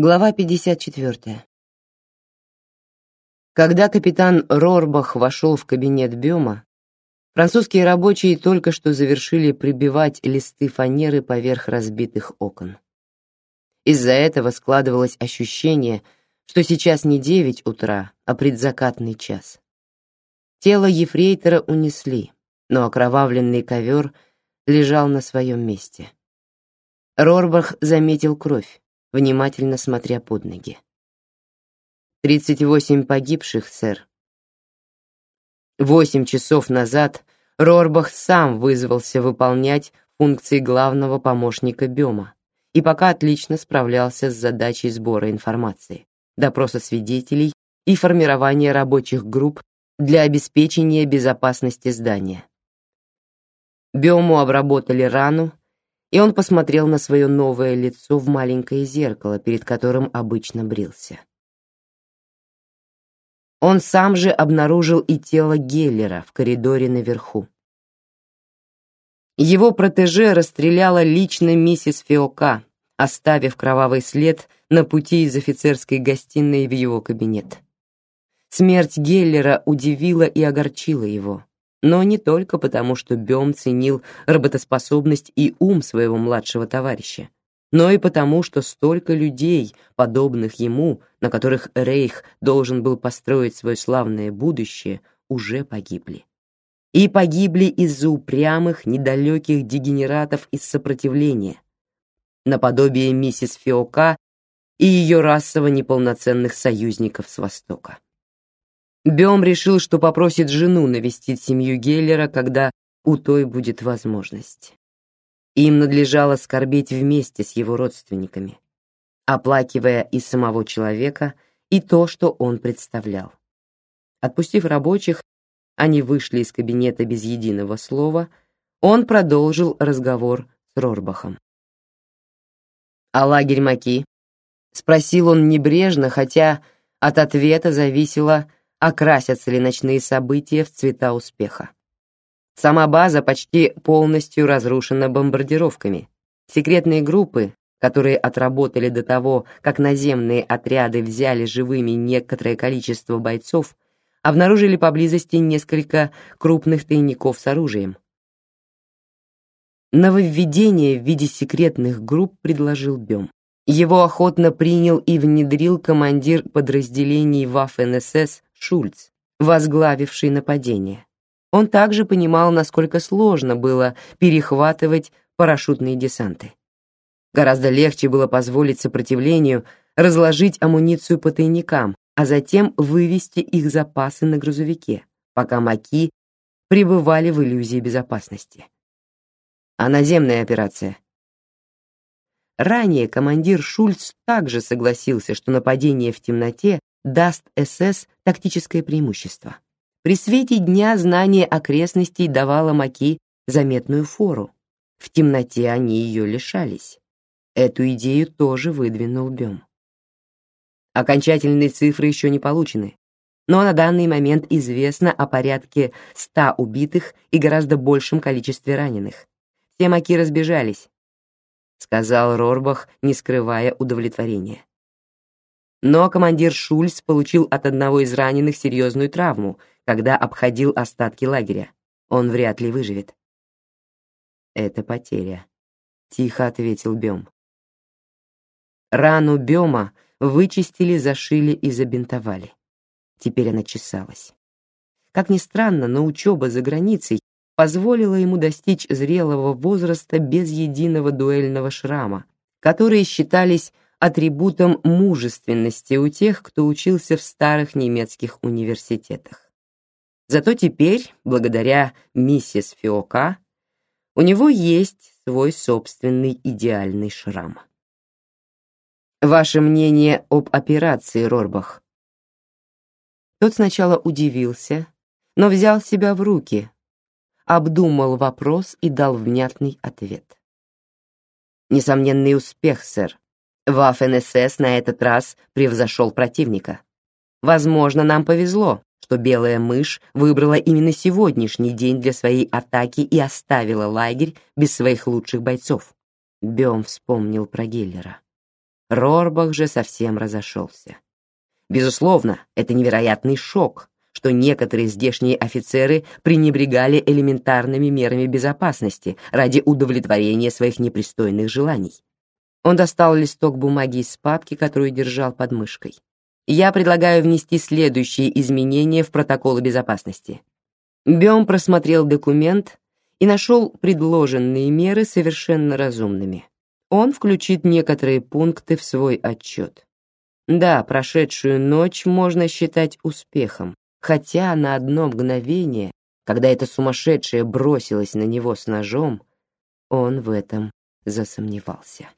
Глава 54. Когда капитан Рорбах вошел в кабинет Бёма, французские рабочие только что завершили прибивать листы фанеры поверх разбитых окон. Из-за этого складывалось ощущение, что сейчас не девять утра, а предзакатный час. Тело ефрейтора унесли, но окровавленный ковер лежал на своем месте. Рорбах заметил кровь внимательно смотря под ноги. «Тридцать восемь погибших, сэр». Восемь часов назад Рорбах сам вызвался выполнять функции главного помощника Бема и пока отлично справлялся с задачей сбора информации, допроса свидетелей и формирования рабочих групп для обеспечения безопасности здания. Бему обработали рану и он посмотрел на свое новое лицо в маленькое зеркало, перед которым обычно брился. Он сам же обнаружил и тело Геллера в коридоре наверху. Его протеже расстреляла лично миссис Фиока, оставив кровавый след на пути из офицерской гостиной в его кабинет. Смерть Геллера удивила и огорчила его но не только потому, что Бем ценил работоспособность и ум своего младшего товарища, но и потому, что столько людей, подобных ему, на которых Рейх должен был построить свое славное будущее, уже погибли. И погибли из-за упрямых, недалеких дегенератов из сопротивления, наподобие миссис Фиока и ее расово неполноценных союзников с Востока. Бем решил, что попросит жену навестить семью Геллера, когда у той будет возможность. Им надлежало скорбеть вместе с его родственниками, оплакивая и самого человека, и то, что он представлял. Отпустив рабочих, они вышли из кабинета без единого слова. Он продолжил разговор с Рорбахом. «А лагерь Маки?» — спросил он небрежно, хотя от ответа зависело, окрасятся ли ночные события в цвета успеха. Сама база почти полностью разрушена бомбардировками. Секретные группы, которые отработали до того, как наземные отряды взяли живыми некоторое количество бойцов, обнаружили поблизости несколько крупных тайников с оружием. Нововведение в виде секретных групп предложил Бем. Его охотно принял и внедрил командир подразделений Waffen-СС Шульц, возглавивший нападение. Он также понимал, насколько сложно было перехватывать парашютные десанты. Гораздо легче было позволить сопротивлению разложить амуницию по тайникам, а затем вывести их запасы на грузовике, пока маки пребывали в иллюзии безопасности. А наземная операция? Ранее командир Шульц также согласился, что нападение в темноте даст СС тактическое преимущество. При свете дня знание окрестностей давало Маки заметную фору. В темноте они ее лишались. Эту идею тоже выдвинул Бем. Окончательные цифры еще не получены, но на данный момент известно о порядке 100 убитых и гораздо большем количестве раненых. Все маки разбежались, сказал Рорбах, не скрывая удовлетворения. Но командир Шульц получил от одного из раненых серьезную травму, когда обходил остатки лагеря. Он вряд ли выживет. Это потеря, тихо ответил Бем. Рану Бема вычистили, зашили и забинтовали. Теперь она чесалась. Как ни странно, но учеба за границей позволила ему достичь зрелого возраста без единого дуэльного шрама, которые считались атрибутом мужественности у тех, кто учился в старых немецких университетах. Зато теперь, благодаря миссис Фиока, у него есть свой собственный идеальный шрам. Ваше мнение об операции, Рорбах? Тот сначала удивился, но взял себя в руки, обдумал вопрос и дал внятный ответ. Несомненный успех, сэр. Вафен-СС на этот раз превзошел противника. Возможно, нам повезло, что белая мышь выбрала именно сегодняшний день для своей атаки и оставила лагерь без своих лучших бойцов. Бем вспомнил про Геллера. Рорбах же совсем разошелся. Безусловно, это невероятный шок, что некоторые здешние офицеры пренебрегали элементарными мерами безопасности ради удовлетворения своих непристойных желаний. Он достал листок бумаги из папки, которую держал под мышкой. Я предлагаю внести следующие изменения в протоколы безопасности. Бем просмотрел документ и нашел предложенные меры совершенно разумными. Он включит некоторые пункты в свой отчет. Да, прошедшую ночь можно считать успехом, хотя на одно мгновение, когда эта сумасшедшая бросилась на него с ножом, он в этом засомневался.